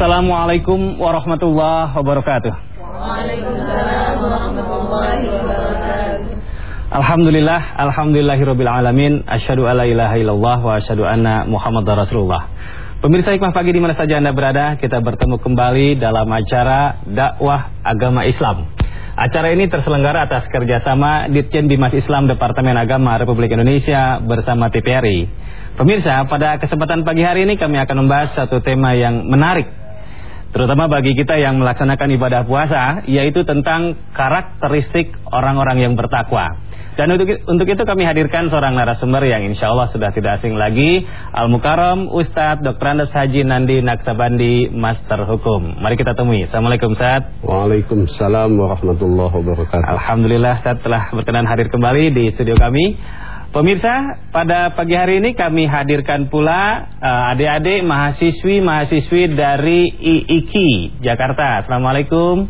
Assalamualaikum warahmatullahi wabarakatuh. Waalaikumsalam warahmatullahi wabarakatuh. Alhamdulillah, alhamdulillahirabbil alamin. Asyhadu alla ilaha illallah wa asyhadu anna Muhammadar Rasulullah. Pemirsa Hikmah Pagi di mana saja Anda berada, kita bertemu kembali dalam acara dakwah agama Islam. Acara ini terselenggara atas kerjasama Ditjen Bimas Islam Departemen Agama Republik Indonesia bersama TPRI. Pemirsa, pada kesempatan pagi hari ini kami akan membahas satu tema yang menarik terutama bagi kita yang melaksanakan ibadah puasa, yaitu tentang karakteristik orang-orang yang bertakwa. Dan untuk, untuk itu kami hadirkan seorang narasumber yang insya Allah sudah tidak asing lagi, Al Mukarram Ustadz Dr. Andes Haji Nandi Naksabandi, Master Hukum. Mari kita temui. Assalamualaikum Ustadz. Waalaikumsalam warahmatullahi wabarakatuh. Alhamdulillah Ustadz telah berkenan hadir kembali di studio kami. Pemirsa, pada pagi hari ini kami hadirkan pula uh, adik-adik uh, mahasiswi-mahasiswi dari IIKI Jakarta. Assalamualaikum.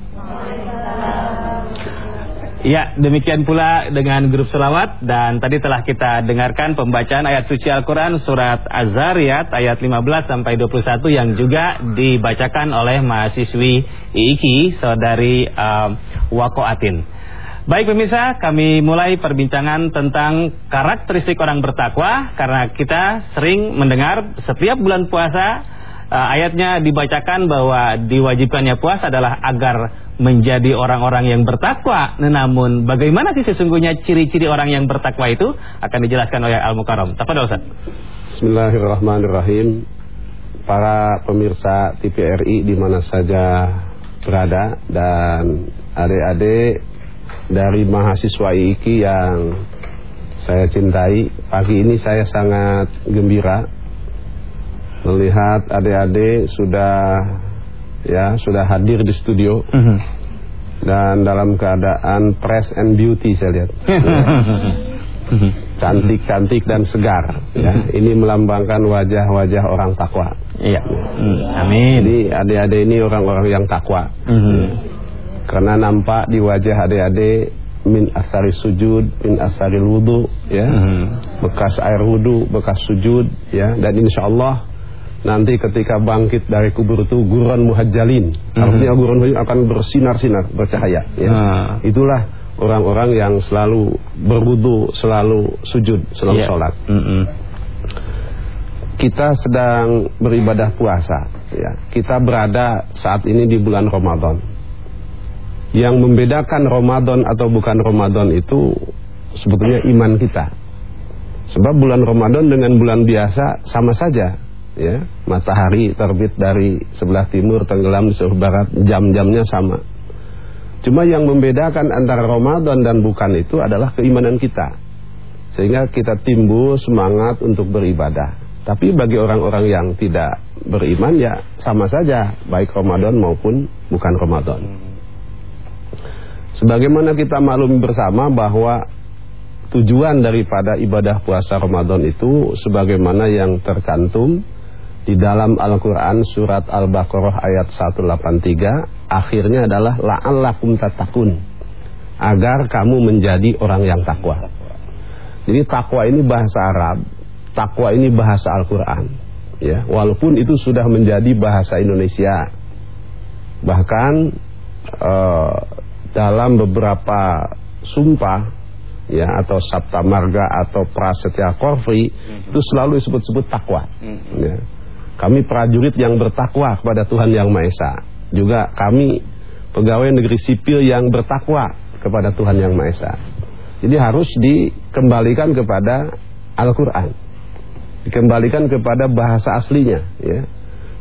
Ya, demikian pula dengan grup selawat dan tadi telah kita dengarkan pembacaan ayat suci Al-Quran surat Az-Zariyat ayat 15 sampai 21 yang juga dibacakan oleh mahasiswi IIKI saudari uh, Wako Atin. Baik pemirsa, kami mulai perbincangan tentang karakteristik orang bertakwa karena kita sering mendengar setiap bulan puasa uh, ayatnya dibacakan bahwa diwajibkannya puasa adalah agar menjadi orang-orang yang bertakwa. Namun bagaimana sih sesungguhnya ciri-ciri orang yang bertakwa itu akan dijelaskan oleh Al-Mukarram. Tafadhol Ustaz. Bismillahirrahmanirrahim. Para pemirsa TVRI di mana saja berada dan adik-adik dari mahasiswa IIKI yang saya cintai. Pagi ini saya sangat gembira melihat adik-adik sudah ya sudah hadir di studio. Mhm. -huh. Dan dalam keadaan fresh and beauty saya lihat. Cantik-cantik dan segar ya. Ini melambangkan wajah-wajah orang takwa. Iya. Hmm, amin. Jadi adik-adik ini orang-orang yang takwa. Uh mhm. Karena nampak di wajah adik-adik min asari sujud, min asari wudu, ya, hmm. bekas air wudu, bekas sujud, ya, dan insya Allah nanti ketika bangkit dari kubur itu guron muhajjalin, hmm. artinya muhajjalin akan bersinar-sinar, bercahaya, ya. Hmm. Itulah orang-orang yang selalu berwudu, selalu sujud, selalu yeah. sholat. Hmm. Kita sedang beribadah puasa, ya. Kita berada saat ini di bulan Ramadan. Yang membedakan Ramadan atau bukan Ramadan itu sebetulnya iman kita. Sebab bulan Ramadan dengan bulan biasa sama saja, ya. Matahari terbit dari sebelah timur, tenggelam di sebelah barat, jam-jamnya sama. Cuma yang membedakan antara Ramadan dan bukan itu adalah keimanan kita. Sehingga kita timbul semangat untuk beribadah. Tapi bagi orang-orang yang tidak beriman ya sama saja, baik Ramadan maupun bukan Ramadan. Sebagaimana kita maklum bersama bahwa tujuan daripada ibadah puasa Ramadan itu sebagaimana yang tercantum di dalam Al-Quran surat Al-Baqarah ayat 183 akhirnya adalah la'allakum tatakun agar kamu menjadi orang yang takwa. Jadi takwa ini bahasa Arab, takwa ini bahasa Al-Quran. Ya, walaupun itu sudah menjadi bahasa Indonesia. Bahkan uh, dalam beberapa sumpah ya atau sabta marga atau prasetya korfri mm-hmm. itu selalu disebut-sebut takwa. Mm-hmm. Ya. Kami prajurit yang bertakwa kepada Tuhan yang Maha Esa. Juga kami pegawai negeri sipil yang bertakwa kepada Tuhan yang Maha Esa. Jadi harus dikembalikan kepada Al-Qur'an. Dikembalikan kepada bahasa aslinya ya.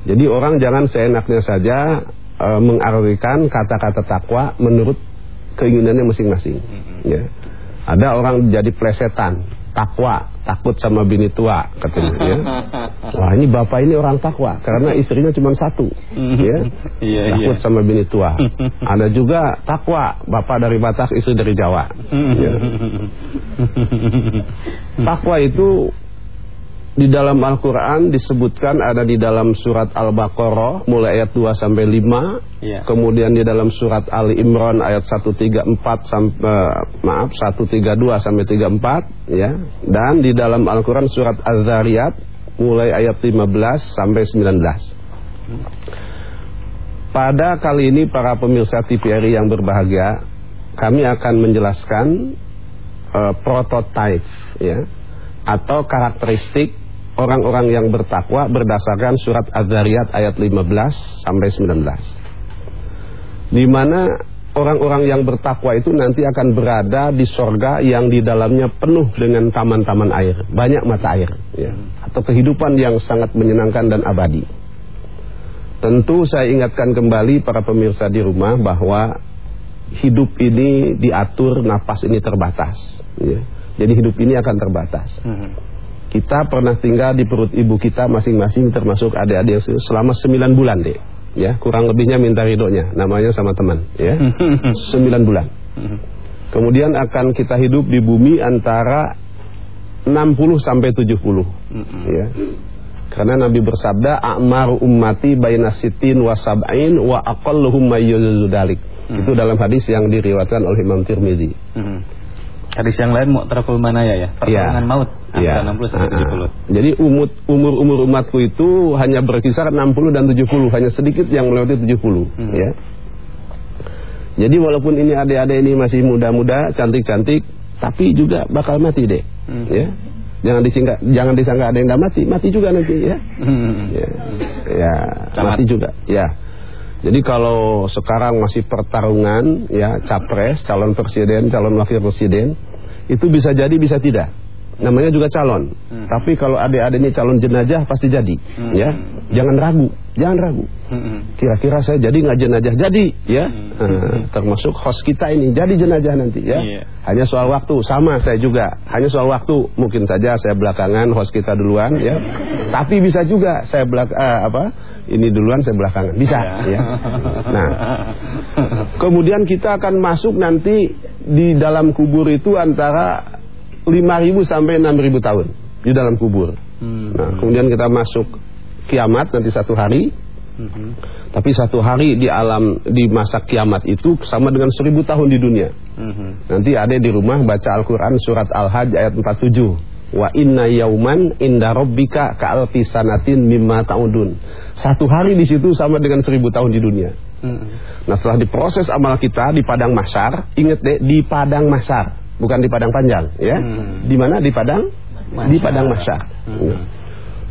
Jadi orang jangan seenaknya saja e, mengartikan kata-kata takwa menurut keinginannya masing-masing. Ya. Ada orang jadi plesetan, takwa, takut sama bini tua katanya ya. Wah, ini bapak ini orang takwa karena istrinya cuma satu, ya. Iya, takut iya. sama bini tua. Ada juga takwa, bapak dari Batak, istri dari Jawa. Ya. Takwa itu di dalam Al-Quran disebutkan ada di dalam surat Al-Baqarah mulai ayat 2 sampai 5 ya. kemudian di dalam surat Ali Imran ayat 134 sampai uh, maaf 132 sampai 34 ya. Dan di dalam Al-Quran surat Az-Zariyat mulai ayat 15 sampai 19 Pada kali ini para pemirsa TVRI yang berbahagia, kami akan menjelaskan uh, prototype ya atau karakteristik orang-orang yang bertakwa berdasarkan surat Az-Zariyat ayat 15 sampai 19. Di mana orang-orang yang bertakwa itu nanti akan berada di sorga yang di dalamnya penuh dengan taman-taman air, banyak mata air, ya. atau kehidupan yang sangat menyenangkan dan abadi. Tentu saya ingatkan kembali para pemirsa di rumah bahwa hidup ini diatur, napas ini terbatas. Ya. Jadi hidup ini akan terbatas. Hmm. Kita pernah tinggal di perut ibu kita masing-masing termasuk adik-adik selama 9 bulan deh. Ya, kurang lebihnya minta ridhonya, namanya sama teman, ya. 9 bulan. Kemudian akan kita hidup di bumi antara 60 sampai 70. Hmm. Ya. Karena Nabi bersabda, "A'maru ummati baina sitin wa sab'in wa aqalluhum mayyuzudalik." Itu dalam hadis yang diriwayatkan oleh Imam Tirmizi. Hadis yang lain mu'tarakul manaya ya, pertolongan ya. maut ya. 60 sampai 70. Uh, Jadi umur umur umur umatku itu hanya berkisar 60 dan 70, hanya sedikit yang melewati 70, hmm. ya. Jadi walaupun ini adik-adik ini masih muda-muda, cantik-cantik, tapi juga bakal mati deh, hmm. ya. Jangan disangka jangan disangka ada yang tidak mati, mati juga nanti ya. Hmm. Ya, ya mati juga. Ya. Jadi kalau sekarang masih pertarungan ya capres, calon presiden, calon wakil presiden, itu bisa jadi bisa tidak namanya juga calon. Hmm. Tapi kalau adik-adik ini calon jenajah pasti jadi, hmm. ya. Jangan ragu, jangan ragu. Hmm. Kira-kira saya jadi nggak jenajah? Jadi, ya. Hmm. Uh, termasuk host kita ini jadi jenajah nanti, ya. Yeah. Hanya soal waktu, sama saya juga. Hanya soal waktu, mungkin saja saya belakangan, host kita duluan, ya. Tapi bisa juga saya belak uh, apa? Ini duluan, saya belakangan, bisa, yeah. ya. Nah, kemudian kita akan masuk nanti di dalam kubur itu antara 5.000 sampai 6.000 tahun di dalam kubur. Hmm. Nah, kemudian kita masuk kiamat nanti satu hari. Hmm. Tapi satu hari di alam di masa kiamat itu sama dengan seribu tahun di dunia. Hmm. Nanti ada di rumah baca Al-Quran surat Al-Hajj ayat 47. Wa inna yauman inda rabbika ka'alfi sanatin mimma ta'udun. Satu hari di situ sama dengan seribu tahun di dunia. Hmm. Nah setelah diproses amal kita di padang masar, ingat deh di padang masar bukan di padang panjang ya. Hmm. Di mana di padang? Di padang mahsyar. Hmm.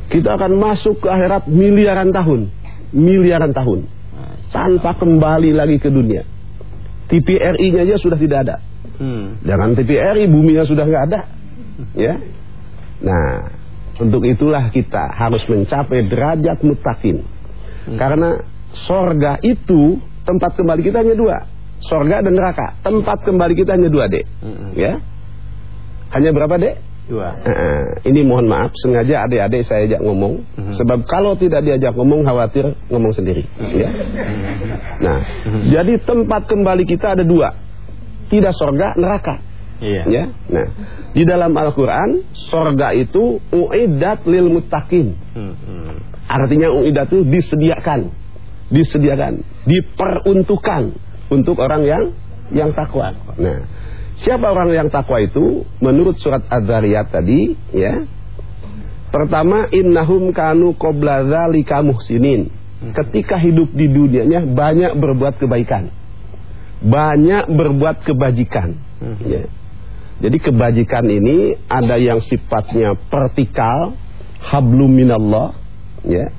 Kita akan masuk ke akhirat miliaran tahun, miliaran tahun tanpa kembali lagi ke dunia. TVRI-nya aja sudah tidak ada. Hmm. Jangan TVRI, buminya sudah nggak ada. Ya. Nah, untuk itulah kita harus mencapai derajat mutakin. Hmm. Karena sorga itu tempat kembali kita hanya dua sorga dan neraka. Tempat kembali kita hanya dua dek, mm-hmm. ya. Hanya berapa dek? Dua. Uh, ini mohon maaf, sengaja adik-adik saya ajak ngomong, mm-hmm. sebab kalau tidak diajak ngomong khawatir ngomong sendiri. Ya. Nah, mm-hmm. jadi tempat kembali kita ada dua, tidak sorga, neraka. Iya. Ya. Nah, di dalam Al-Qur'an sorga itu uidat lil muttaqin. Mm-hmm. Artinya uidat itu disediakan, disediakan, diperuntukkan untuk orang yang yang takwa. Nah, siapa orang yang takwa itu? Menurut surat Az-Zariyat tadi, ya. Pertama, innahum kanu qabla dzalika muhsinin. Ketika hidup di dunianya banyak berbuat kebaikan. Banyak berbuat kebajikan, ya. Jadi kebajikan ini ada yang sifatnya vertikal, hablum minallah, ya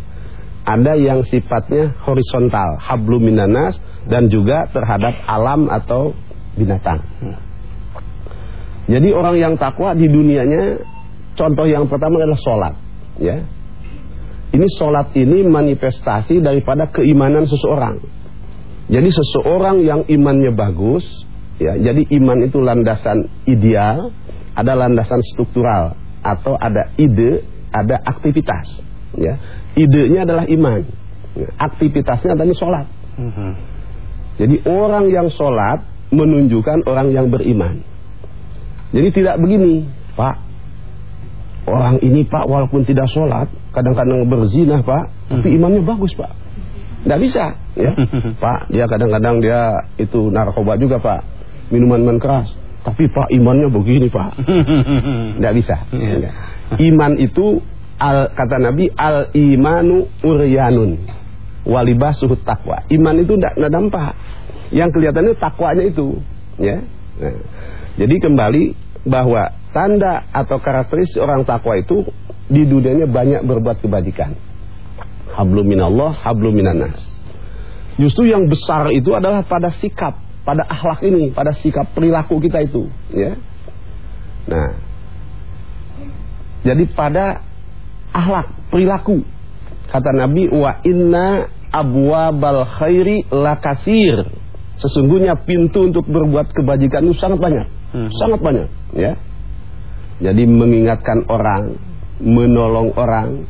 ada yang sifatnya horizontal, hablum minanas dan juga terhadap alam atau binatang. Jadi orang yang takwa di dunianya contoh yang pertama adalah sholat, ya. Ini sholat ini manifestasi daripada keimanan seseorang. Jadi seseorang yang imannya bagus, ya. Jadi iman itu landasan ideal, ada landasan struktural atau ada ide, ada aktivitas ya. Idenya adalah iman. Ya, aktivitasnya adalah sholat. Uh -huh. jadi orang yang sholat menunjukkan orang yang beriman. Jadi tidak begini pak. Orang ini pak walaupun tidak sholat kadang-kadang berzina pak tapi mhm. imannya bagus pak. Tidak bisa ya. Pak dia kadang-kadang dia itu narkoba juga pak. Minuman-minuman keras. Tapi pak imannya begini pak. Tidak bisa. Ya. iman itu al kata Nabi al imanu uryanun. walibasuhu takwa. Iman itu tidak nampak. Yang kelihatannya takwanya itu, ya. Nah, jadi kembali bahwa tanda atau karakteristik orang takwa itu di dunianya banyak berbuat kebajikan. Hablum minallah, hablum minanas. Justru yang besar itu adalah pada sikap, pada akhlak ini, pada sikap perilaku kita itu, ya. Nah, jadi pada akhlak, perilaku. Kata Nabi, wa inna abwabal khairi lakasir. Sesungguhnya pintu untuk berbuat kebajikan itu sangat banyak. Hmm. Sangat banyak, ya. Jadi mengingatkan orang, menolong orang.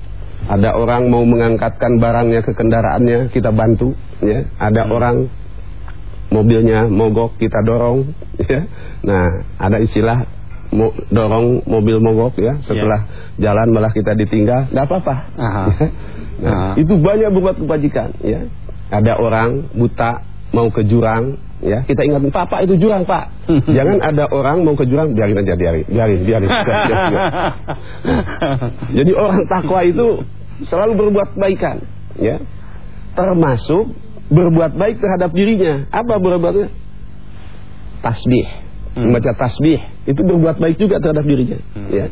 Ada orang mau mengangkatkan barangnya ke kendaraannya, kita bantu, ya. Ada hmm. orang mobilnya mogok, kita dorong, ya. Nah, ada istilah mo dorong mobil mogok ya. Setelah yeah. jalan malah kita ditinggal. Nggak apa-apa. Nah, Aha. itu banyak buat kebajikan ya. Ada orang buta mau ke jurang ya. Kita ingat papa itu jurang pak. Jangan ada orang mau ke jurang biarin aja biarin biarin biarin, biarin, biarin. Nah, jadi orang takwa itu selalu berbuat kebaikan ya. Termasuk berbuat baik terhadap dirinya. Apa berbuatnya? Tasbih. Hmm. membaca tasbih itu berbuat baik juga terhadap dirinya hmm. ya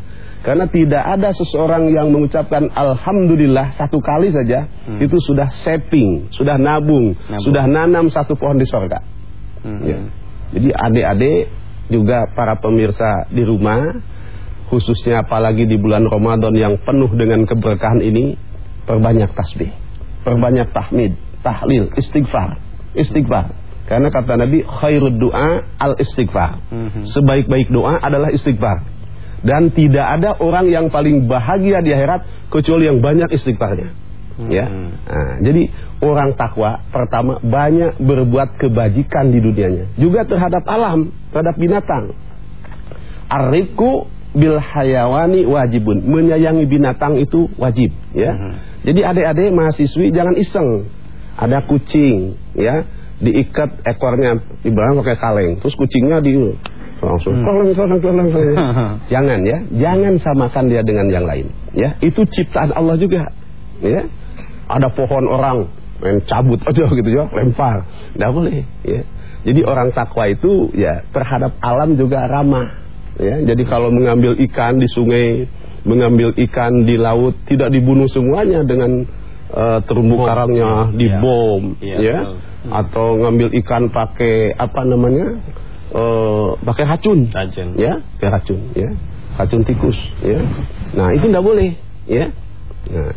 karena tidak ada seseorang yang mengucapkan alhamdulillah satu kali saja hmm. itu sudah saving sudah nabung, nabung sudah nanam satu pohon di sorga hmm. ya. jadi adik-adik juga para pemirsa di rumah khususnya apalagi di bulan Ramadan yang penuh dengan keberkahan ini perbanyak tasbih perbanyak tahmid tahlil istighfar istighfar karena kata Nabi khairud doa al istighfar. Mm -hmm. Sebaik-baik doa adalah istighfar. Dan tidak ada orang yang paling bahagia di akhirat kecuali yang banyak istighfarnya. Mm -hmm. Ya. Nah, jadi orang takwa pertama banyak berbuat kebajikan di dunianya, juga terhadap alam, terhadap binatang. Arifku bil hayawani wajibun. Menyayangi binatang itu wajib, ya. Mm -hmm. Jadi adik-adik mahasiswi jangan iseng. Ada kucing, ya diikat ekornya ibarat pakai kaleng terus kucingnya di langsung hmm. kaleng kaleng kaleng jangan ya jangan samakan dia dengan yang lain ya. Itu ciptaan Allah juga ya. Ada pohon orang main cabut aja gitu ya lempar. Tidak boleh ya. Jadi orang takwa itu ya terhadap alam juga ramah ya. Jadi kalau mengambil ikan di sungai mengambil ikan di laut tidak dibunuh semuanya dengan uh, terumbu karangnya dibom ya, ya. Ya hmm. atau ngambil ikan pakai apa namanya uh, pakai racun, racun, ya, pakai racun, ya, racun tikus, ya. Nah itu tidak boleh, ya. Nah,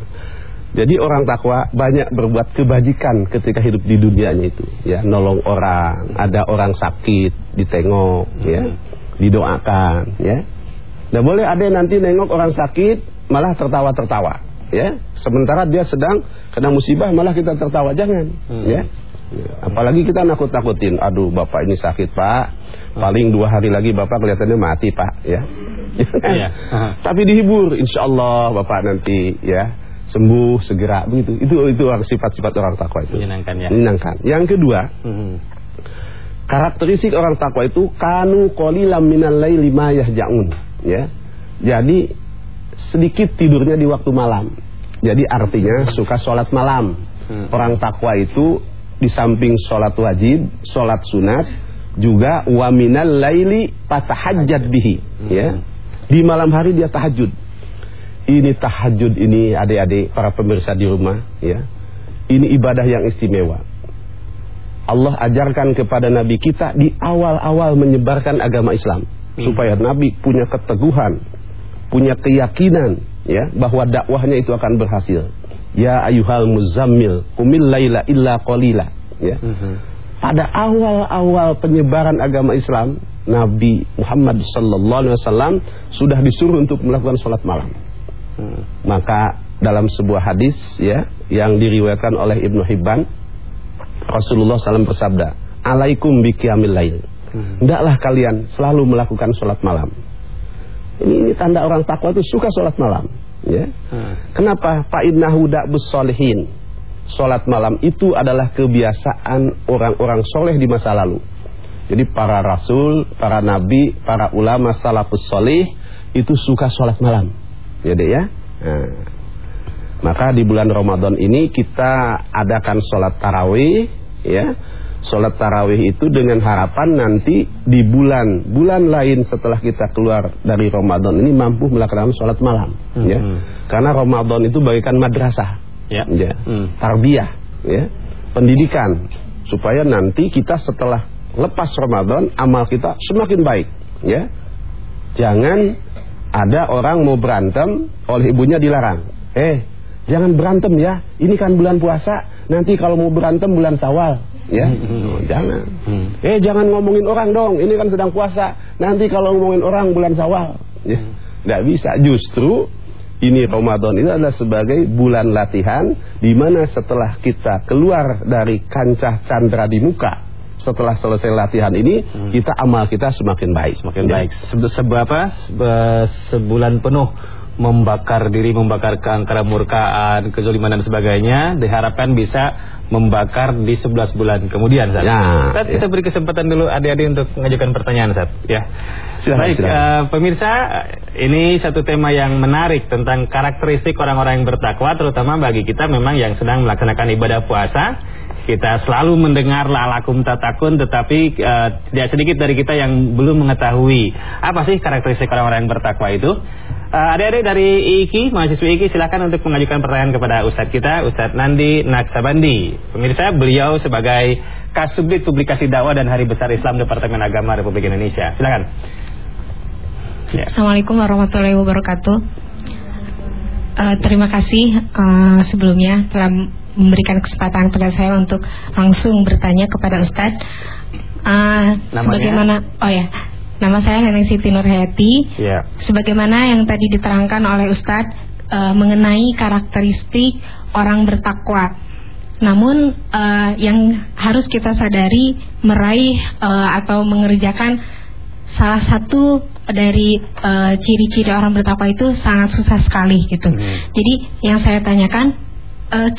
jadi orang takwa banyak berbuat kebajikan ketika hidup di dunianya itu, ya, nolong orang, ada orang sakit, ditengok, ya, hmm. didoakan, ya. Tidak boleh ada yang nanti nengok orang sakit malah tertawa-tertawa, ya. Sementara dia sedang kena musibah malah kita tertawa jangan, hmm. ya. Apalagi kita nakut-nakutin, aduh bapak ini sakit pak, paling dua hari lagi bapak kelihatannya mati pak, ya. ya. Tapi dihibur, insya Allah bapak nanti ya sembuh segera begitu. Itu itu sifat-sifat orang takwa itu. Menyenangkan ya. Menyenangkan. Yang kedua, hmm. karakteristik orang takwa itu kanu qalilam minal laili ma yahjaun, ya. Jadi sedikit tidurnya di waktu malam. Jadi artinya suka sholat malam. Hmm. Orang takwa itu di samping sholat wajib, sholat sunat, juga waminal laili patahajat bihi. Ya, di malam hari dia tahajud. Ini tahajud ini adik-adik para pemirsa di rumah, ya. Ini ibadah yang istimewa. Allah ajarkan kepada Nabi kita di awal-awal menyebarkan agama Islam hmm. supaya Nabi punya keteguhan, punya keyakinan ya bahwa dakwahnya itu akan berhasil. Ya ayuhal muzammil Kumil laila illa qalila ya. Mm -hmm. Pada awal-awal penyebaran agama Islam Nabi Muhammad sallallahu alaihi wasallam sudah disuruh untuk melakukan sholat malam. Hmm. Maka dalam sebuah hadis ya yang diriwayatkan oleh Ibnu Hibban Rasulullah SAW bersabda, "Alaikum biqiyamil lail." Hmm. Hendaklah kalian selalu melakukan sholat malam. Ini, ini tanda orang takwa itu suka sholat malam. Ya. Hmm. Kenapa? Fa innahu da'bus solihin. Sholat malam itu adalah kebiasaan orang-orang soleh di masa lalu. Jadi para rasul, para nabi, para ulama salafus soleh itu suka sholat malam. Jadi ya. Nah. Maka di bulan Ramadan ini kita adakan sholat tarawih, ya. Sholat tarawih itu dengan harapan nanti di bulan bulan lain setelah kita keluar dari Ramadan ini mampu melakukan sholat malam, ya. Hmm. Karena Ramadan itu bagaikan madrasah, Ya. ya, Hmm. tarbiyah, ya, pendidikan supaya nanti kita setelah lepas Ramadan amal kita semakin baik, ya. Jangan ada orang mau berantem oleh ibunya dilarang. Eh, jangan berantem ya. Ini kan bulan puasa. Nanti kalau mau berantem bulan Sawal, ya. Oh, jangan. Hmm. Eh, jangan ngomongin orang dong. Ini kan sedang puasa. Nanti kalau ngomongin orang bulan Sawal, ya. Nggak bisa. Justru ini Ramadan itu adalah sebagai bulan latihan di mana setelah kita keluar dari kancah candra di muka setelah selesai latihan ini kita amal kita semakin baik Semakin Ya. baik. Se seberapa se- sebulan penuh membakar diri, membakar keangkara murkaan, kezaliman dan sebagainya, diharapkan bisa membakar di 11 bulan kemudian, Ustaz. Ya, Ustaz, ya. kita beri kesempatan dulu adik-adik untuk mengajukan pertanyaan, Ustaz. Ya. Silakan, Baik, silakan. eh, pemirsa, ini satu tema yang menarik tentang karakteristik orang-orang yang bertakwa, terutama bagi kita memang yang sedang melaksanakan ibadah puasa. Kita selalu mendengar lalakum tatakun, tetapi eh, tidak sedikit dari kita yang belum mengetahui apa sih karakteristik orang-orang yang bertakwa itu. Eh, Adik-adik dari IIKI, mahasiswa IIKI, silakan untuk mengajukan pertanyaan kepada Ustadz kita, Ustadz Nandi Naksabandi. Pemirsa, beliau sebagai Kasubdit Publikasi Dakwah dan Hari Besar Islam Departemen Agama Republik Indonesia. Silakan. Ya. Assalamualaikum warahmatullahi wabarakatuh. Eh, terima kasih eh, sebelumnya telah memberikan kesempatan kepada saya untuk langsung bertanya kepada Ustadz. Eh, Namanya? sebagaimana, oh ya, nama saya Neneng Siti Nurhayati. Ya. Sebagaimana yang tadi diterangkan oleh Ustadz eh, mengenai karakteristik orang bertakwa. Namun eh, yang harus kita sadari meraih eh, atau mengerjakan salah satu dari ciri-ciri orang bertakwa itu sangat susah sekali gitu. Hmm. Jadi yang saya tanyakan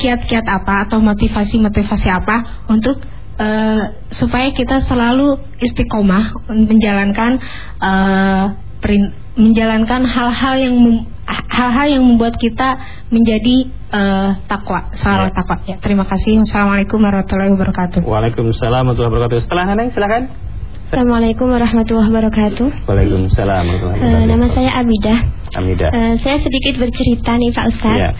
kiat-kiat apa atau motivasi-motivasi apa untuk eh, supaya kita selalu istiqomah menjalankan eh, perin- menjalankan hal-hal yang mem- hal-hal yang membuat kita menjadi eh, takwa, selalu Ya. takwa. Ya, terima kasih. Wassalamualaikum warahmatullahi wabarakatuh. Waalaikumsalam warahmatullahi wabarakatuh. Setelah Neneng, silakan. Assalamualaikum warahmatullahi wabarakatuh. Waalaikumsalam wabarakatuh. nama saya Amidah. Amida. Eh, saya sedikit bercerita nih Pak Ustadz. Iya.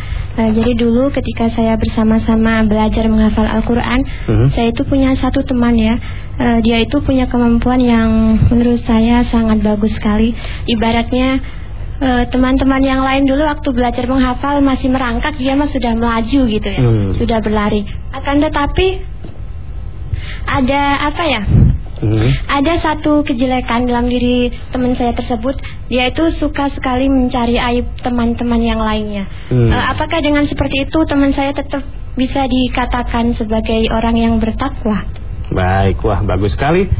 Eh, jadi dulu ketika saya bersama-sama belajar menghafal Al-Quran, Mhm. saya itu punya satu teman ya. Eh, dia itu punya kemampuan yang menurut saya sangat bagus sekali. Ibaratnya teman-teman yang lain dulu waktu belajar menghafal masih merangkak, dia mah sudah melaju gitu ya, Hmm. sudah berlari. Akan tetapi ada apa ya? Mhm. Ada satu kejelekan dalam diri teman saya tersebut, dia itu suka sekali mencari aib teman-teman yang lainnya. Hmm. Eh, apakah dengan seperti itu teman saya tetap bisa dikatakan sebagai orang yang bertakwa? Baik, wah bagus sekali.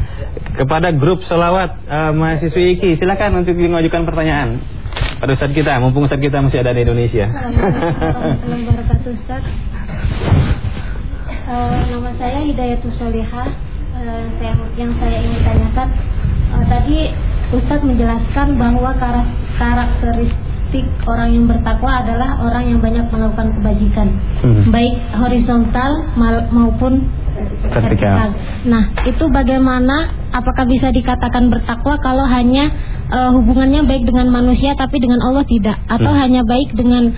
Kepada grup selawat eh, mahasiswi IKI, silakan untuk mengajukan pertanyaan pada Ustadz kita, mumpung Ustadz kita masih ada di Indonesia. Assalamualaikum warahmatullahi wabarakatuh Ustaz Eh, Nama saya Hidayatul Salihah Eh, saya, Yang saya ingin tanyakan eh, Tadi Ustaz menjelaskan bahwa karak- karakteristik orang yang bertakwa adalah orang yang banyak melakukan kebajikan Hmm. Baik horizontal maupun Vertikal. Nah, itu bagaimana? Apakah bisa dikatakan bertakwa kalau hanya eh, hubungannya baik dengan manusia tapi dengan Allah tidak, atau Hmm. hanya baik dengan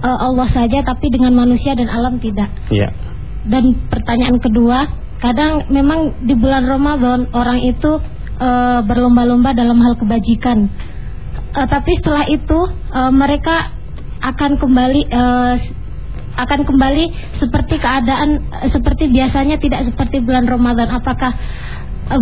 eh, Allah saja tapi dengan manusia dan alam tidak? Iya. Dan pertanyaan kedua, kadang memang di bulan Ramadan orang itu eh, berlomba-lomba dalam hal kebajikan, Eh, tapi setelah itu eh, mereka akan kembali eh, akan kembali seperti keadaan seperti biasanya tidak seperti bulan Ramadan. Apakah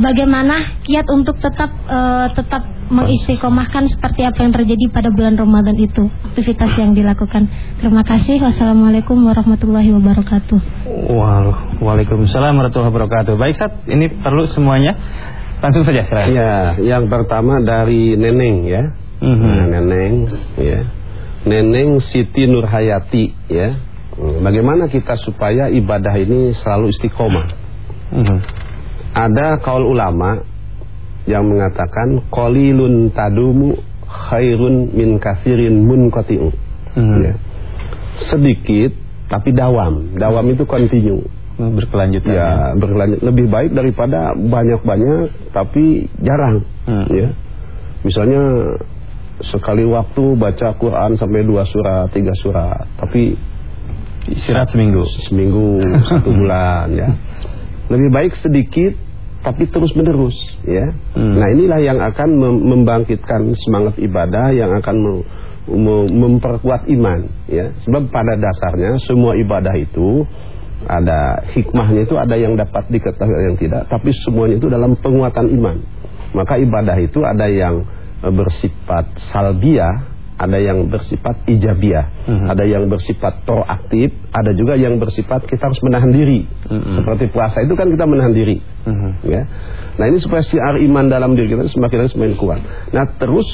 bagaimana kiat untuk tetap eh, tetap mengistiqomahkan seperti apa yang terjadi pada bulan Ramadan itu aktivitas yang dilakukan. Terima kasih. Wassalamualaikum warahmatullahi wabarakatuh. Waalaikumsalam warahmatullahi wabarakatuh. Baik, Sat, ini perlu semuanya. Langsung saja. Ya, yang pertama dari Neneng ya. Mhm. Nah, Neneng ya. Neneng Siti Nurhayati ya. Hmm, Bagaimana kita supaya ibadah ini selalu istiqomah? Mhm. Ada kaul ulama yang mengatakan qalilun tadumu khairun min kasirin munqati'u. Mhm. Ya. sedikit tapi dawam. Dawam itu continue. Berkelanjutan. Ya, berkelanjut lebih baik daripada banyak-banyak tapi jarang. Hmm. Ya. Misalnya sekali waktu baca Quran sampai dua surat, tiga surat, tapi Istirahat seminggu. seminggu, satu bulan ya. Lebih baik sedikit tapi terus menerus ya. Hmm. Nah, inilah yang akan mem- membangkitkan semangat ibadah yang akan me- me- memperkuat iman ya. Sebab pada dasarnya semua ibadah itu ada hikmahnya itu ada yang dapat diketahui ada yang tidak, tapi semuanya itu dalam penguatan iman. Maka ibadah itu ada yang eh, bersifat salbiah, ada yang bersifat ijabiyah, Mhm. ada yang bersifat proaktif, ada juga yang bersifat kita harus menahan diri. Mhm. Seperti puasa itu kan kita menahan diri, Mhm. ya. Nah ini supaya siar iman dalam diri kita semakin hari semakin kuat. Nah terus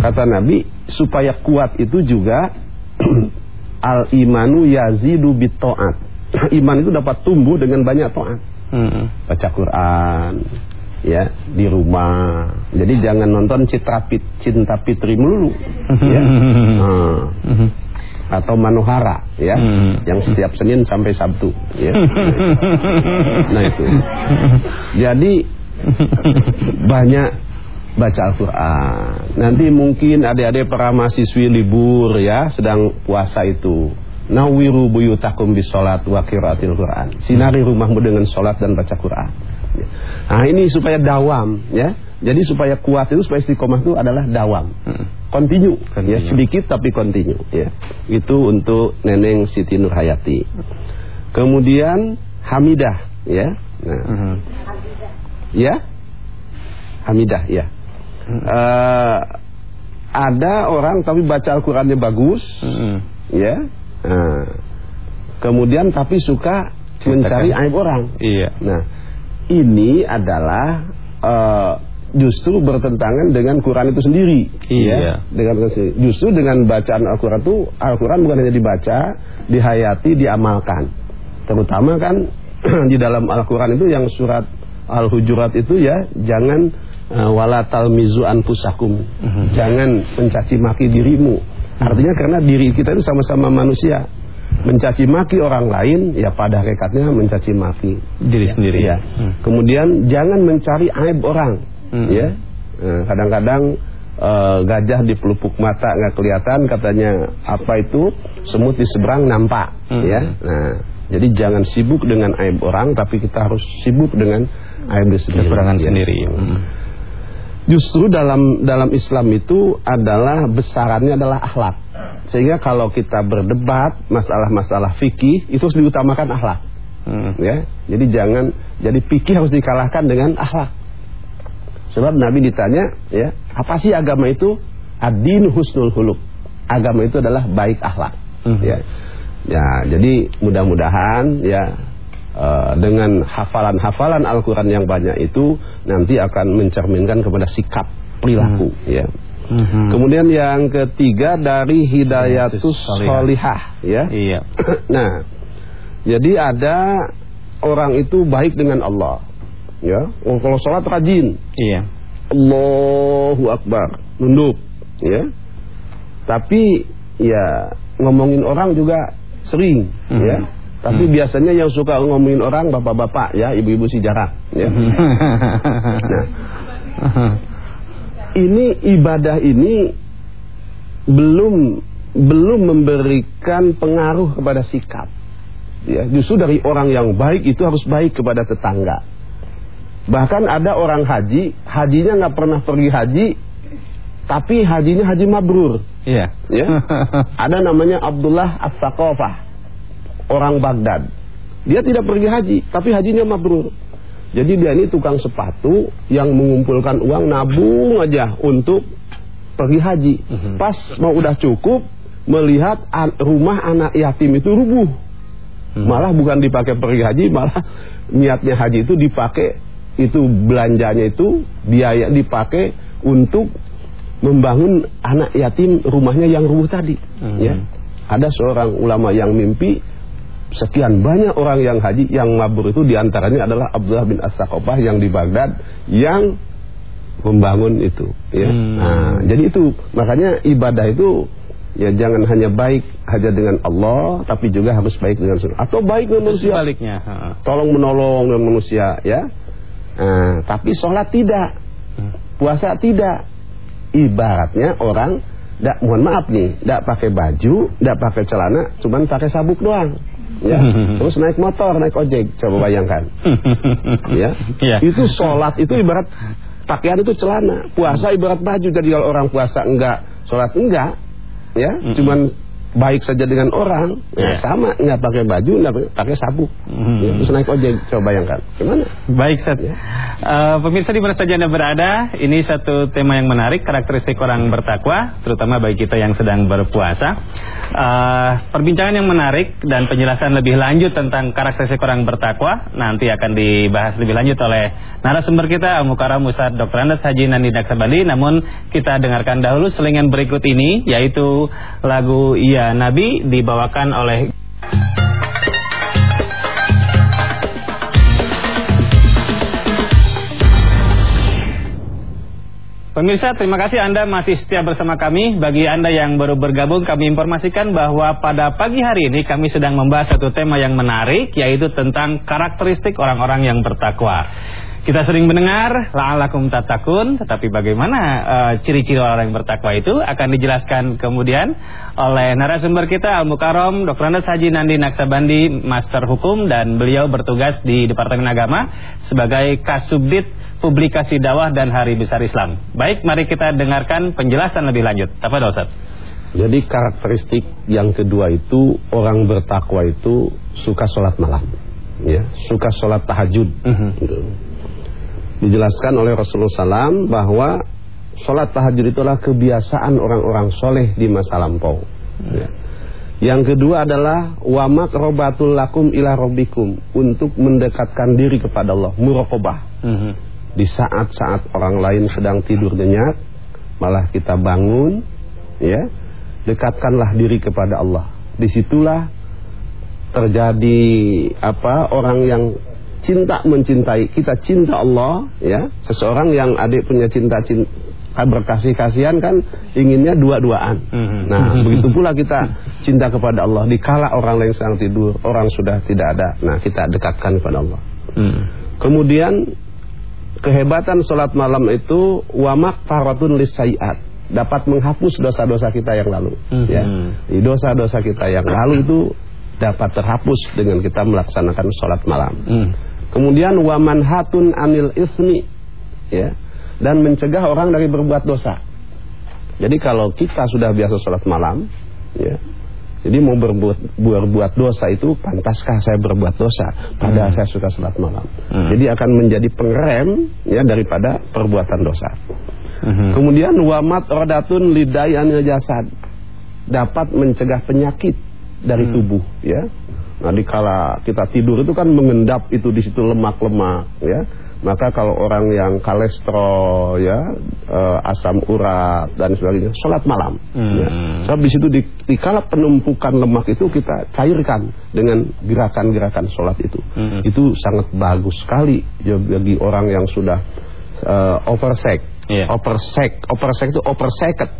kata Nabi supaya kuat itu juga al imanu yazidu bit taat. Iman itu dapat tumbuh dengan banyak taat. Mhm. Baca Quran, ya di rumah. Jadi jangan nonton Citra Pit, Cinta Fitri melulu, ya. Nah, atau Manohara, ya, Hmm. yang setiap Senin sampai Sabtu, ya. Nah itu. Jadi banyak baca Al-Quran. Nanti mungkin adik-adik para mahasiswi libur ya, sedang puasa itu. Nawiru buyutakum bis sholat wa qiraatil Quran. Sinari rumahmu dengan sholat dan baca Quran. Nah ini supaya dawam ya. Jadi supaya kuat itu supaya istiqomah itu adalah dawam. Continue, Continue. ya sedikit tapi continue ya. Itu untuk Neneng Siti Nurhayati. Kemudian Hamidah ya. Nah, Mhm. Ya? Hamidah, ya. Eh, ada orang tapi baca Al-Qur'annya bagus, Mhm. ya. Nah, kemudian tapi suka mencari Ceritakan. aib orang. Iya. Nah, ini adalah eh, justru bertentangan dengan Quran itu sendiri. Iya. ya. Dengan. Justru dengan bacaan Al-Quran itu Al-Quran bukan hanya dibaca, dihayati, diamalkan. Terutama kan di dalam Al-Quran itu yang surat Al-Hujurat itu ya jangan eh, wala talmizu anfusakum. Mhm. Jangan mencaci maki dirimu. Artinya karena diri kita itu sama-sama manusia. Mencaci maki orang lain ya pada hakikatnya mencaci maki Diri sendiri. ya. Hmm. Kemudian jangan mencari aib orang, Hmm. ya. Eh, Kadang-kadang eh, gajah di pelupuk mata nggak kelihatan, katanya apa itu semut di seberang nampak, Hmm. ya. Nah, jadi jangan sibuk dengan aib orang, tapi kita harus sibuk dengan aib diri sendiri. Kekurangan ya. sendiri. Mhm. Justru dalam dalam Islam itu adalah besarannya adalah akhlak. Sehingga kalau kita berdebat masalah-masalah fikih itu harus diutamakan akhlak Mhm. ya. Jadi jangan jadi fikih harus dikalahkan dengan akhlak. Sebab Nabi ditanya, ya, apa sih agama itu? Ad-din husnul huluk. Agama itu adalah baik akhlak. Mhm. Ya. Ya, jadi mudah-mudahan ya eh, dengan hafalan-hafalan Al-Qur'an yang banyak itu nanti akan mencerminkan kepada sikap perilaku, ya. Mhm. Kemudian yang ketiga dari hidayatus solihah, ya. Iya. nah, jadi ada orang itu baik dengan Allah. Ya, oh, kalau sholat rajin, Iya. Allahu Akbar, nunduk, ya. Tapi ya ngomongin orang juga sering, Mhm. ya. Tapi Hmm. biasanya yang suka ngomongin orang bapak-bapak, ya, ibu-ibu si jarak, ya. Mhm. Nah, ini ibadah ini belum belum memberikan pengaruh kepada sikap. Ya, justru dari orang yang baik itu harus baik kepada tetangga. Bahkan ada orang haji, hajinya nggak pernah pergi haji, tapi hajinya haji mabrur. Iya. Ya. Ada namanya Abdullah As-Saqafah, orang Baghdad. Dia tidak pergi haji, tapi hajinya mabrur. Jadi dia ini tukang sepatu yang mengumpulkan uang nabung aja untuk pergi haji. Mhm. Pas mau udah cukup, melihat an- rumah anak yatim itu rubuh. Mhm. Malah bukan dipakai pergi haji, malah niatnya haji itu dipakai itu belanjanya itu biaya dipakai untuk membangun anak yatim rumahnya yang rubuh tadi. Mhm. Ya. Ada seorang ulama yang mimpi sekian banyak orang yang haji yang mabur itu di antaranya adalah Abdullah bin As-Saqafah yang di Baghdad yang membangun itu. Ya. Hmm. Nah, jadi itu makanya ibadah itu ya jangan hanya baik hanya dengan Allah tapi juga harus baik dengan manusia atau baik dengan manusia Sebaliknya. ha. tolong menolong dengan manusia ya nah, tapi sholat tidak puasa tidak ibaratnya orang tidak mohon maaf nih tidak pakai baju tidak pakai celana cuman pakai sabuk doang ya. Terus naik motor naik ojek. Coba bayangkan. Ya. Iya. itu sholat itu ibarat pakaian itu celana. Puasa ibarat baju. Jadi kalau orang puasa enggak sholat enggak. Ya. Cuman baik saja dengan orang Iya. ya, sama nggak pakai baju nggak pakai- pakai sabuk Mhm. ya, terus naik ojek coba bayangkan gimana Baik, Ustaz. Eh, pemirsa di mana saja Anda berada, ini satu tema yang menarik, karakteristik orang bertakwa, terutama bagi kita yang sedang berpuasa. Eh, perbincangan yang menarik dan penjelasan lebih lanjut tentang karakteristik orang bertakwa nanti akan dibahas lebih lanjut oleh narasumber kita, Al Mukarram Ustaz Dr. Andes Haji Nandi Daksabali. Namun kita dengarkan dahulu selingan berikut ini, yaitu lagu Iya Nabi dibawakan oleh Pemirsa, terima kasih Anda masih setia bersama kami. Bagi Anda yang baru bergabung, kami informasikan bahwa pada pagi hari ini kami sedang membahas satu tema yang menarik, yaitu tentang karakteristik orang-orang yang bertakwa. Kita sering mendengar la'alakum tatakun, tetapi bagaimana eh, ciri-ciri orang yang bertakwa itu akan dijelaskan kemudian oleh narasumber kita Al Mukarrom Dr. Andes Haji Nandi Naksabandi, Master Hukum dan beliau bertugas di Departemen Agama sebagai Kasubdit Publikasi Dakwah dan Hari Besar Islam. Baik, mari kita dengarkan penjelasan lebih lanjut. Apa Ustaz? Jadi karakteristik yang kedua itu orang bertakwa itu suka sholat malam, ya, suka sholat tahajud. Mhm. Gitu. Dijelaskan oleh Rasulullah SAW bahwa sholat tahajud itulah kebiasaan orang-orang soleh di masa lampau. Ya. Yang kedua adalah wamak robatul lakum ila robbikum untuk mendekatkan diri kepada Allah, muraqabah. Mhm. Di saat-saat orang lain sedang tidur nyenyak, malah kita bangun, ya, dekatkanlah diri kepada Allah. Di situlah terjadi apa orang yang cinta mencintai kita cinta Allah, ya, seseorang yang adik punya cinta cinta berkasih kasihan kan inginnya dua-duaan. Mhm. Nah, begitu pula kita cinta kepada Allah. Dikala orang lain sedang tidur, orang sudah tidak ada. Nah, kita dekatkan kepada Allah. Mhm. Kemudian kehebatan sholat malam itu wamak faratun lisayiat dapat menghapus dosa-dosa kita yang lalu. Ya, di dosa-dosa kita yang lalu itu dapat terhapus dengan kita melaksanakan sholat malam. Mhm. Kemudian waman hatun anil ismi, ya, dan mencegah orang dari berbuat dosa. Jadi kalau kita sudah biasa sholat malam, ya, jadi mau berbuat berbuat dosa itu pantaskah saya berbuat dosa? Padahal Hmm. saya suka sholat malam. Hmm. Jadi akan menjadi pengerem ya daripada perbuatan dosa. Mhm. Kemudian wamat rodatun lidai anil jasad dapat mencegah penyakit dari Hmm. tubuh ya. Nah dikala kita tidur itu kan mengendap itu di situ lemak-lemak ya. Maka kalau orang yang kolesterol ya, eh, asam urat dan sebagainya, sholat malam. Hmm. Ya. Sebab di situ di, dikala penumpukan lemak itu kita cairkan dengan gerakan-gerakan sholat itu. Hmm. Itu sangat bagus sekali ya, bagi orang yang sudah eh, oversek. Iya. Oversek, oversek itu overseket.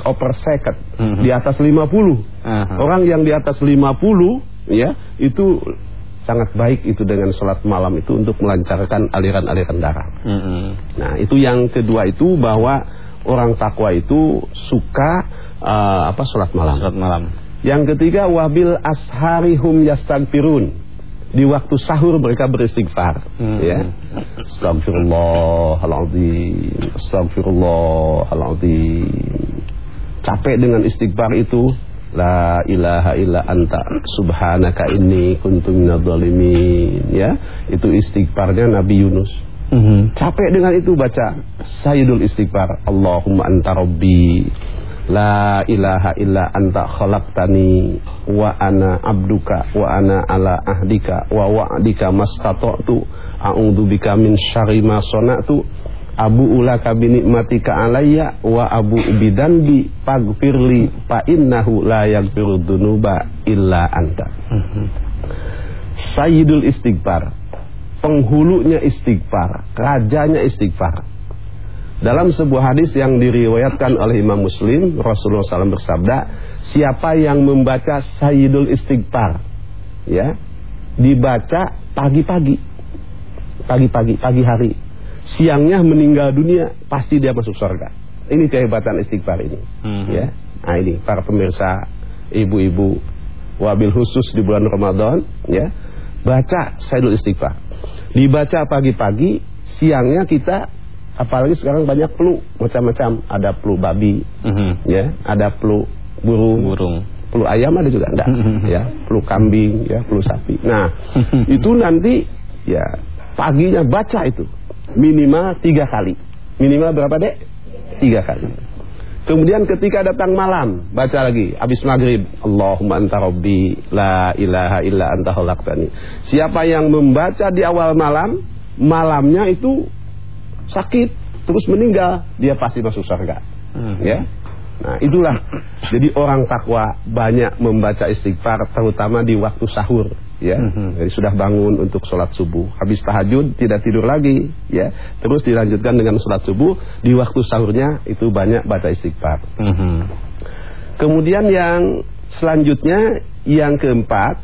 Ya, Oversek, overseket Mhm. di atas 50. Aha. Orang yang di atas 50 ya, itu sangat baik itu dengan sholat malam itu untuk melancarkan aliran-aliran darah. Mhm. Nah, itu yang kedua itu bahwa orang takwa itu suka eh, apa sholat malam. Sholat malam. Yang ketiga wabil asharihum yastagfirun. Di waktu sahur mereka beristighfar, Hmm. ya. Astagfirullahaladzim, astagfirullahaladzim. Capek dengan istighfar itu, la ilaha illa anta subhanaka inni kuntu minadh-dhalimin, ya. Itu istighfarnya Nabi Yunus. Mhm. Capek dengan itu baca Sayyidul Istighfar Allahumma anta rabbi La ilaha illa anta khalaqtani Wa ana abduka Wa ana ala ahdika Wa wa'dika mastata'tu A'udhu bika min syari ma sona'tu Abu ulaka binikmatika alayya Wa abu bidanbi Pagfirli Fa innahu la yagfiru dunuba illa anta Sayyidul Istighfar penghulunya istighfar, rajanya istighfar. Dalam sebuah hadis yang diriwayatkan oleh Imam Muslim, Rasulullah SAW bersabda, siapa yang membaca Sayyidul Istighfar, ya, dibaca pagi-pagi, pagi-pagi, pagi hari, siangnya meninggal dunia, pasti dia masuk surga. Ini kehebatan istighfar ini, Mhm. ya. Nah ini para pemirsa, ibu-ibu, wabil khusus di bulan Ramadan, ya, baca Sayyidul Istighfar. Dibaca pagi-pagi, siangnya kita apalagi sekarang banyak flu macam-macam, ada flu babi, Mhm. ya, ada flu burung, Burung. flu ayam ada juga enggak, ya, flu kambing, ya, flu sapi. Nah, itu nanti ya paginya baca itu minimal tiga kali, minimal berapa dek? Tiga kali. Kemudian ketika datang malam baca lagi habis maghrib Allahumma anta rabbi la ilaha illa anta khalaqtani. Siapa yang membaca di awal malam, malamnya itu sakit terus meninggal, dia pasti masuk surga. Hmm. Ya. Nah, itulah. Jadi orang takwa banyak membaca istighfar terutama di waktu sahur, ya. Mhm. Jadi sudah bangun untuk sholat subuh, habis tahajud tidak tidur lagi, ya. Terus dilanjutkan dengan sholat subuh, di waktu sahurnya itu banyak baca istighfar. Mhm. Kemudian yang selanjutnya yang keempat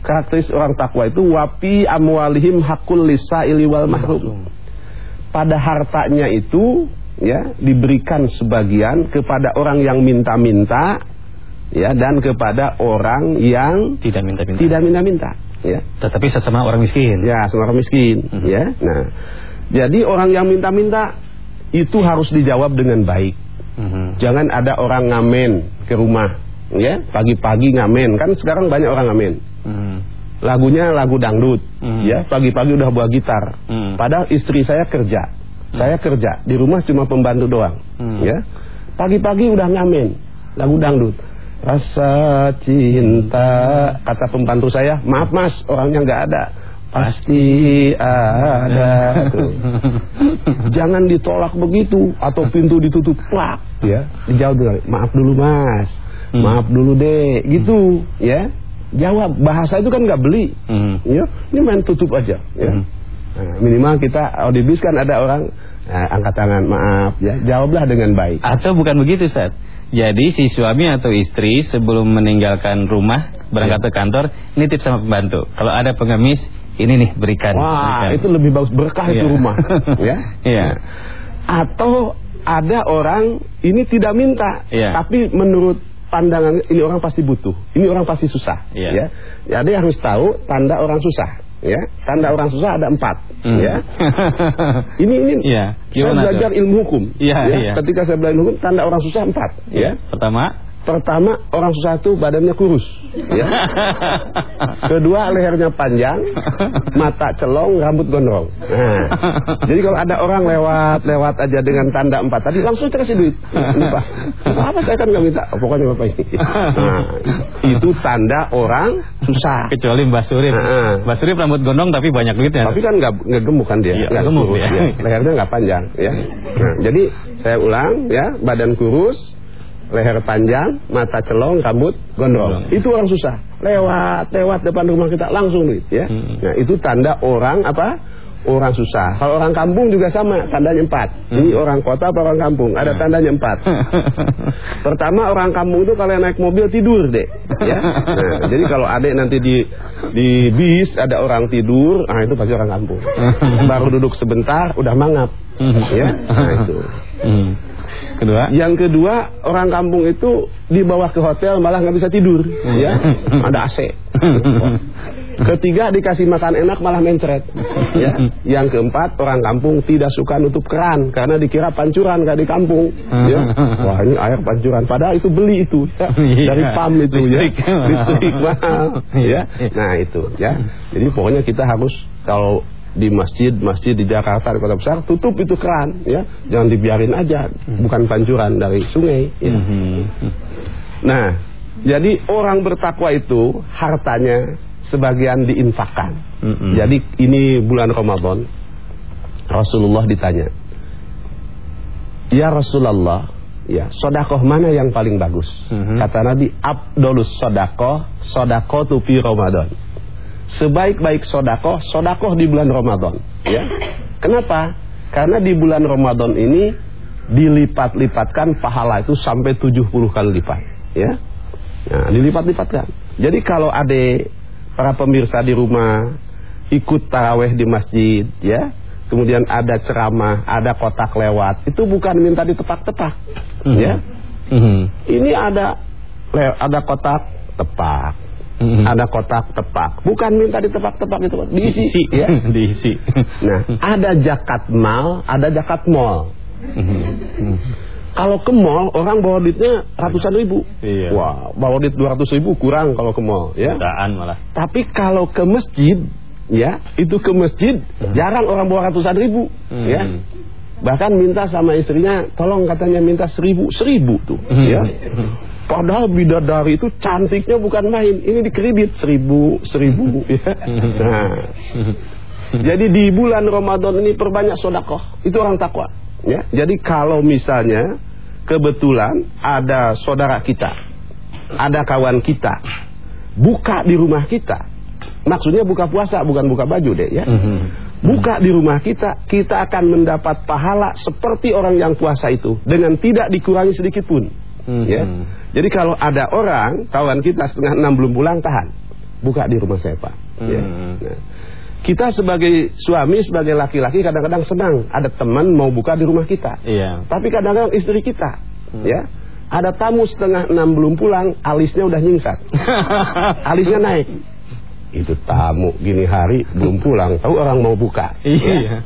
karakteristik orang takwa itu wapi amwalihim hakul lisaili wal mahrum. Pada hartanya itu ya diberikan sebagian kepada orang yang minta-minta ya dan kepada orang yang Tidak minta-minta. tidak minta-minta ya. Tetapi sesama orang miskin. Ya, sama orang miskin Mhm. ya. Nah, jadi orang yang minta-minta itu harus dijawab dengan baik. Mhm. Jangan ada orang ngamen ke rumah, ya. Pagi-pagi ngamen, kan sekarang banyak orang ngamen. Mhm. Lagunya lagu dangdut, Hmm. ya. Pagi-pagi udah bawa gitar. Hmm. Padahal istri saya kerja. Saya kerja, di rumah cuma pembantu doang, Hmm. ya. Pagi-pagi udah ngamen, lagu dangdut. Rasa cinta, kata pembantu saya, maaf mas, orangnya nggak ada. Pasti ada. Tuh. Jangan ditolak begitu atau pintu ditutup plak ya. Dijawab dengan maaf dulu Mas. Hmm. Maaf dulu Dek, gitu ya. Jawab bahasa itu kan nggak beli. Mhm. Ya, ini main tutup aja ya. Hmm. Nah, minimal kita audibis kan ada orang nah, angkat tangan maaf ya. Jawablah dengan baik. Atau bukan begitu, Ustaz? Jadi si suami atau istri sebelum meninggalkan rumah berangkat ke kantor nitip sama pembantu. Kalau ada pengemis, ini nih berikan. Wah, berikan. itu lebih bagus berkah itu Iya. rumah ya. Iya. Atau ada orang ini tidak minta, Iya. tapi menurut pandangan ini orang pasti butuh, ini orang pasti susah, Iya. ya. Jadi harus tahu tanda orang susah, ya. Tanda orang susah ada empat, Hmm. ya. Ini ini Iya. saya belajar tuh? ilmu hukum, Iya, ya. iya. Ketika saya belajar ilmu hukum, tanda orang susah empat, ya. Pertama, Pertama orang susah itu badannya kurus, ya. Kedua lehernya panjang, mata celong, rambut gondrong. Nah, jadi kalau ada orang lewat lewat aja dengan tanda empat tadi langsung kasih duit. Ini pak, apa saya kan nggak minta, Oh, pokoknya bapak ini. Nah, itu tanda orang susah. kecuali Mbak Surip. Heeh. Mbak Surip rambut gondong tapi banyak duitnya. Tapi kan nggak gemuk kan dia, Iya, gemuk kurus, ya. lehernya nggak panjang, ya. Nah, jadi saya ulang, ya, badan kurus, leher panjang, mata celong, rambut gondrong. Itu orang susah. Lewat, lewat depan rumah kita langsung duit, ya. Hmm. Nah, itu tanda orang apa? Orang susah. Kalau orang kampung juga sama, tandanya empat. Ini orang kota apa orang kampung? Ada tandanya empat. Pertama orang kampung itu kalau naik mobil tidur deh, ya. Nah, jadi kalau adek nanti di di bis ada orang tidur, ah itu pasti orang kampung. Baru duduk sebentar udah mangap, ya. Nah itu. Hmm. Kedua, Yang kedua orang kampung itu dibawa ke hotel malah nggak bisa tidur, ya. Ada AC. Ketiga dikasih makan enak malah mencret. Ya. Yang keempat orang kampung tidak suka nutup keran karena dikira pancuran kayak di kampung. Ya. Wah ini air pancuran. Padahal itu beli itu ya. Iya. dari pam itu ya. Listrik mahal. Iya. Ya. Nah itu ya. Jadi pokoknya kita harus kalau di masjid masjid di Jakarta di kota besar tutup itu keran ya jangan dibiarin aja bukan pancuran dari sungai ya. Mhm. Nah, jadi orang bertakwa itu hartanya sebagian diinfakkan. Mm-mm. Jadi ini bulan Ramadan, Rasulullah ditanya, Ya Rasulullah, ya sodakoh mana yang paling bagus? Mhm. Kata Nabi, Abdolus sodakoh, sodakoh tu fi Ramadan. Sebaik-baik sodakoh, sodakoh di bulan Ramadan. Ya, kenapa? Karena di bulan Ramadan ini dilipat-lipatkan pahala itu sampai 70 kali lipat, ya. Nah, dilipat-lipatkan. Jadi kalau ada para pemirsa di rumah ikut taraweh di masjid, ya, kemudian ada ceramah, ada kotak lewat, itu bukan minta ditepak-tepak, Mhm. ya. Mhm. Ini ada ada kotak tepak, Mhm. ada kotak tepak, bukan minta ditepak-tepak itu, diisi, ya. Diisi. Nah, ada zakat mal, ada zakat mall. Mhm. Kalau ke mall orang bawa duitnya ratusan ribu. Iya. Wah, bawa duit 200 ribu kurang kalau ke mall, ya. Jutaan malah. Tapi kalau ke masjid, ya, itu ke masjid jarang orang bawa ratusan ribu, Hmm. ya. Bahkan minta sama istrinya, tolong katanya minta seribu, seribu tuh, Hmm. ya. Padahal bidadari itu cantiknya bukan main, ini dikredit seribu, seribu, ya. Nah, jadi di bulan Ramadan ini perbanyak sodakoh, itu orang takwa, ya. Jadi kalau misalnya kebetulan ada saudara kita, ada kawan kita, buka di rumah kita, maksudnya buka puasa bukan buka baju deh ya. Mhm. Buka di rumah kita, kita akan mendapat pahala seperti orang yang puasa itu dengan tidak dikurangi sedikit pun. Mhm. Ya. Jadi kalau ada orang kawan kita setengah enam belum pulang tahan, buka di rumah saya pak. Ya. Mhm. Nah, kita sebagai suami, sebagai laki-laki kadang-kadang senang ada teman mau buka di rumah kita. Iya. Tapi kadang-kadang istri kita, Hmm. ya, ada tamu setengah enam belum pulang, alisnya udah nyingsat, alisnya naik. Itu tamu gini hari belum pulang, tahu orang mau buka. Iya. Ya.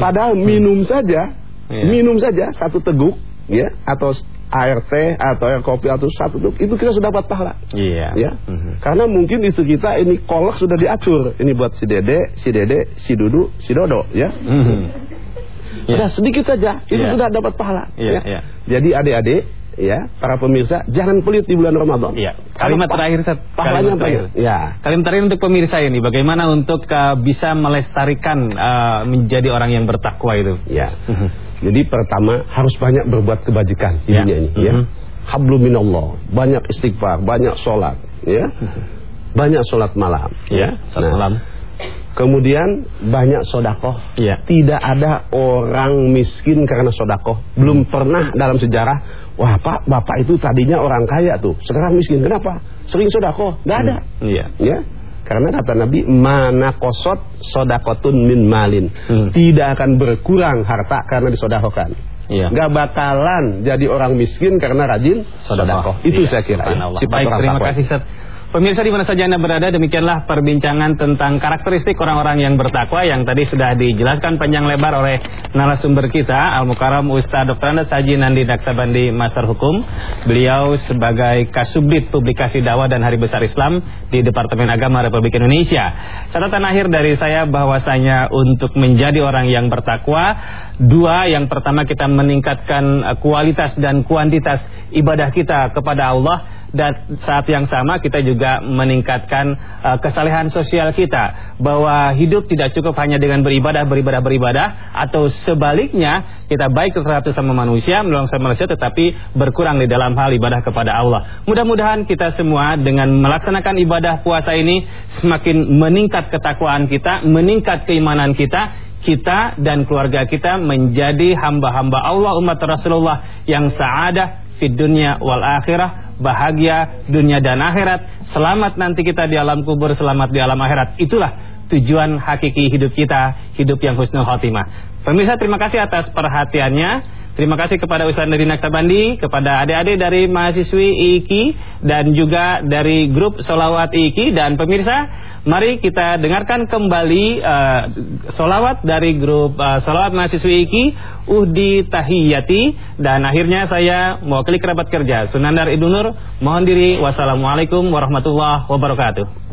Padahal minum saja, Iya. minum saja satu teguk, ya, atau air teh atau air kopi atau satu teguk, itu kita sudah dapat pahala. Iya. Ya, Mhm. karena mungkin istri kita ini kolak sudah diatur, ini buat si dede, si dede, si dudu, si dodo, ya. Mhm. Iya. Sudah sedikit saja, itu Iya. sudah dapat pahala. Iya, ya. iya. Jadi adik-adik, ya, para pemirsa, jangan pelit di bulan Ramadan. Iya. Kalimat terakhir Seth. Pahalanya terakhir. Ya. Kalimat terakhir untuk pemirsa ini, bagaimana untuk uh, bisa melestarikan uh, menjadi orang yang bertakwa itu? Ya. Mhm. Jadi pertama harus banyak berbuat kebajikan di Ya. dunia ini, ya. Mhm. Hablum minallah, banyak istighfar, banyak sholat, ya. Banyak sholat malam, Ya, salat Nah, malam. Kemudian banyak sodakoh. Iya. Tidak ada orang miskin karena sodakoh. Belum pernah dalam sejarah, wah pak, bapak itu tadinya orang kaya tuh, sekarang miskin. Kenapa? Sering sodakoh. Gak ada. Iya. Ya. Karena kata Nabi, mana kosot sodakotun min malin. Hmm. Tidak akan berkurang harta karena disodakokan. Iya. Gak bakalan jadi orang miskin karena rajin sodakoh. Itu Iya, saya kira. ya, sifat Baik, terima takwa. kasih Seth. Pemirsa di mana saja Anda berada, demikianlah perbincangan tentang karakteristik orang-orang yang bertakwa yang tadi sudah dijelaskan panjang lebar oleh narasumber kita, Al-Mukarram Ustaz Dr. Andes Haji Nandi Daksabandi Master Hukum. Beliau sebagai Kasubdit Publikasi Dakwah dan Hari Besar Islam di Departemen Agama Republik Indonesia. Catatan akhir dari saya bahwasanya untuk menjadi orang yang bertakwa, dua, yang pertama kita meningkatkan eh, kualitas dan kuantitas ibadah kita kepada Allah. Dan saat yang sama kita juga meningkatkan uh, kesalehan sosial kita. Bahwa hidup tidak cukup hanya dengan beribadah beribadah beribadah. Atau sebaliknya kita baik terhadap sama manusia menolong sama manusia tetapi berkurang di dalam hal ibadah kepada Allah. Mudah-mudahan kita semua dengan melaksanakan ibadah puasa ini semakin meningkat ketakwaan kita, meningkat keimanan kita kita dan keluarga kita menjadi hamba-hamba Allah umat Rasulullah yang saadah di dunia wal akhirah bahagia dunia dan akhirat. Selamat nanti kita di alam kubur selamat di alam akhirat. Itulah tujuan hakiki hidup kita hidup yang husnul khotimah pemirsa terima kasih atas perhatiannya. Terima kasih kepada Ustaz Nadi Naksabandi, kepada adik-adik dari mahasiswi IIKI dan juga dari grup Solawat IIKI dan pemirsa, mari kita dengarkan kembali uh, solawat dari grup uh, Solawat mahasiswi IIKI Uhdi Tahiyati. Dan akhirnya saya mewakili kerabat kerja Sunandar Ibnu Nur. Mohon diri. Wassalamualaikum warahmatullahi wabarakatuh.